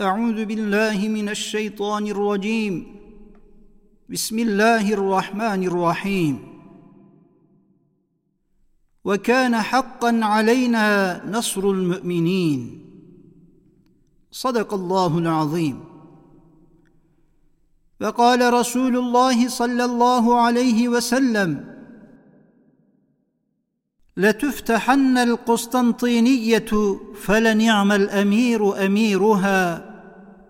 أعوذ بالله من الشيطان الرجيم. بسم الله الرحمن الرحيم. وكان حقا علينا نصر المؤمنين. صدق الله العظيم. وقال رسول الله صلى الله عليه وسلم لتفتحن القسطنطينية فلنعم الأمير أميرها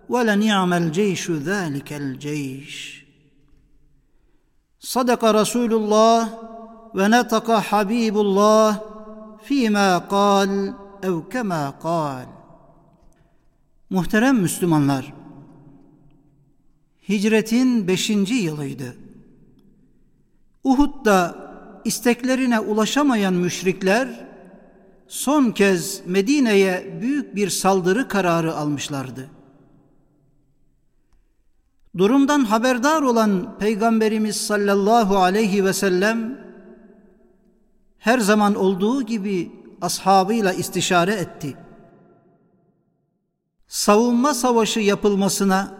ولنعم الجيش ذلك الجيش صدق رسول الله ونطق حبيب الله فيما قال او كما قال Muhterem Müslümanlar, hicretin beşinci yılıydı. Uhud'da isteklerine ulaşamayan müşrikler son kez Medine'ye büyük bir saldırı kararı almışlardı. Durumdan haberdar olan Peygamberimiz sallallahu aleyhi ve sellem her zaman olduğu gibi ashabıyla istişare etti. Savunma savaşı yapılmasına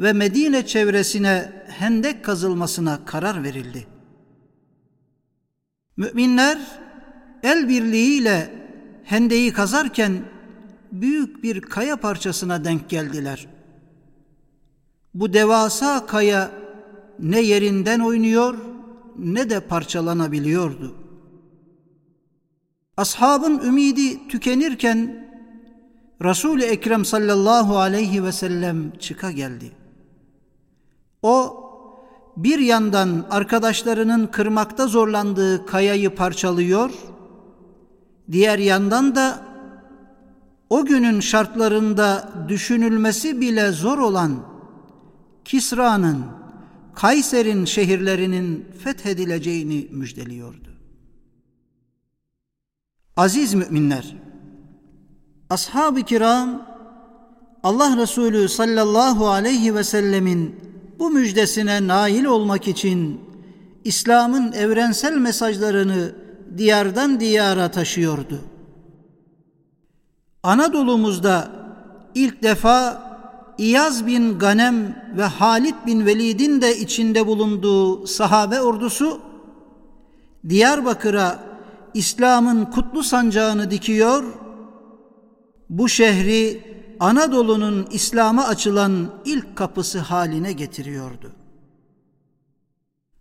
ve Medine çevresine hendek kazılmasına karar verildi. Müminler el birliğiyle hendeyi kazarken büyük bir kaya parçasına denk geldiler. Bu devasa kaya ne yerinden oynuyor ne de parçalanabiliyordu. Ashabın ümidi tükenirken Resul-i Ekrem sallallahu aleyhi ve sellem çıka geldi. O bir yandan arkadaşlarının kırmakta zorlandığı kayayı parçalıyor, diğer yandan da o günün şartlarında düşünülmesi bile zor olan Kisra'nın, Kayser'in şehirlerinin fethedileceğini müjdeliyordu. Aziz müminler, ashab-ı kiram Allah Resulü sallallahu aleyhi ve sellemin bu müjdesine nail olmak için İslam'ın evrensel mesajlarını diyardan diyara taşıyordu. Anadolu'muzda ilk defa İyaz bin Ganem ve Halid bin Velid'in de içinde bulunduğu sahabe ordusu Diyarbakır'a İslam'ın kutlu sancağını dikiyor, bu şehri Anadolu'nun İslam'a açılan ilk kapısı haline getiriyordu.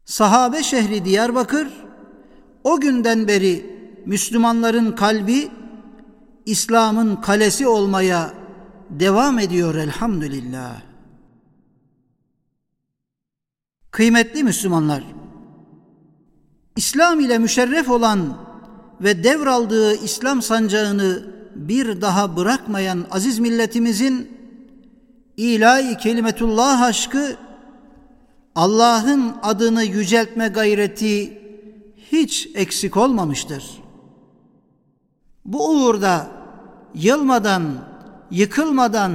Sahabe şehri Diyarbakır o günden beri Müslümanların kalbi İslam'ın kalesi olmaya devam ediyor elhamdülillah. Kıymetli Müslümanlar, İslam ile müşerref olan ve devraldığı İslam sancağını bir daha bırakmayan aziz milletimizin ilahi kelimetullah aşkı Allah'ın adını yüceltme gayreti hiç eksik olmamıştır. Bu uğurda yılmadan, yıkılmadan,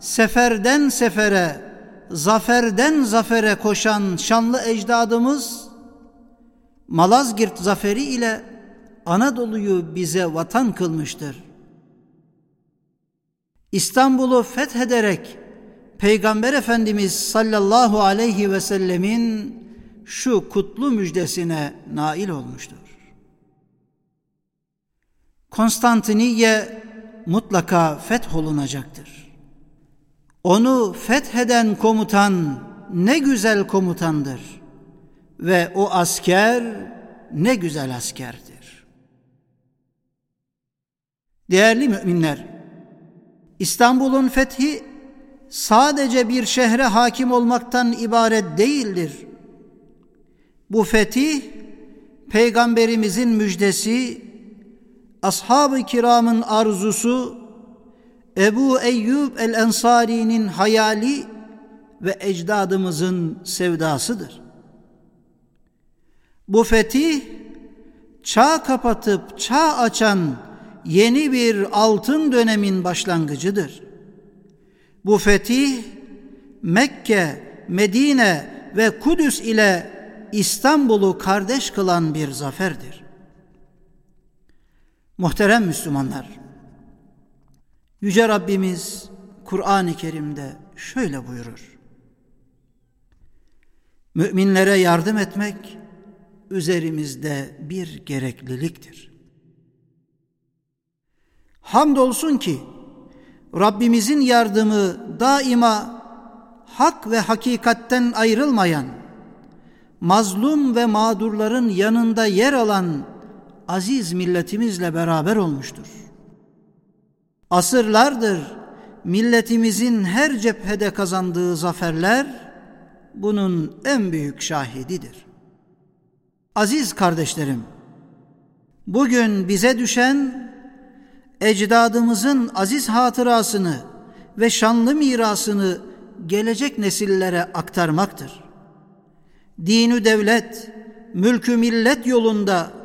seferden sefere, zaferden zafere koşan şanlı ecdadımız Malazgirt zaferi ile Anadolu'yu bize vatan kılmıştır.'' İstanbul'u fethederek Peygamber Efendimiz sallallahu aleyhi ve sellemin şu kutlu müjdesine nail olmuştur. Konstantiniye mutlaka fetholunacaktır. Onu fetheden komutan ne güzel komutandır ve o asker ne güzel askerdir. Değerli müminler, İstanbul'un fethi sadece bir şehre hakim olmaktan ibaret değildir. Bu fetih peygamberimizin müjdesi, ashab-ı kiramın arzusu, Ebu Eyyub el-Ensari'nin hayali ve ecdadımızın sevdasıdır. Bu fetih çağ kapatıp çağ açan yeni bir altın dönemin başlangıcıdır. Bu fetih Mekke, Medine ve Kudüs ile İstanbul'u kardeş kılan bir zaferdir. Muhterem Müslümanlar, Yüce Rabbimiz Kur'an-ı Kerim'de şöyle buyurur. Müminlere yardım etmek üzerimizde bir gerekliliktir. Hamdolsun ki Rabbimizin yardımı daima hak ve hakikatten ayrılmayan, mazlum ve mağdurların yanında yer alan aziz milletimizle beraber olmuştur. Asırlardır milletimizin her cephede kazandığı zaferler bunun en büyük şahididir. Aziz kardeşlerim, bugün bize düşen ecdadımızın aziz hatırasını ve şanlı mirasını gelecek nesillere aktarmaktır. Dinü devlet, mülkü millet yolunda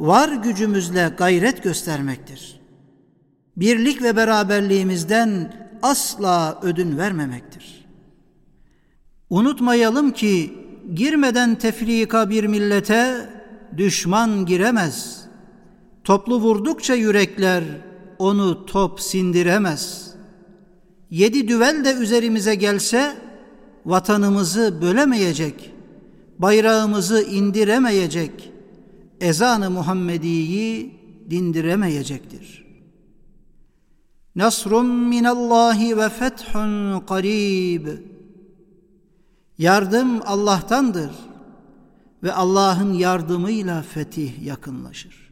var gücümüzle gayret göstermektir. Birlik ve beraberliğimizden asla ödün vermemektir. Unutmayalım ki girmeden tefrika bir millete düşman giremez. Toplu vurdukça yürekler onu top sindiremez. Yedi düvel de üzerimize gelse vatanımızı bölemeyecek, bayrağımızı indiremeyecek, ezanı Muhammedi'yi dindiremeyecektir. Nasrun minallahi ve fethun qarib. Yardım Allah'tandır ve Allah'ın yardımıyla fetih yakınlaşır.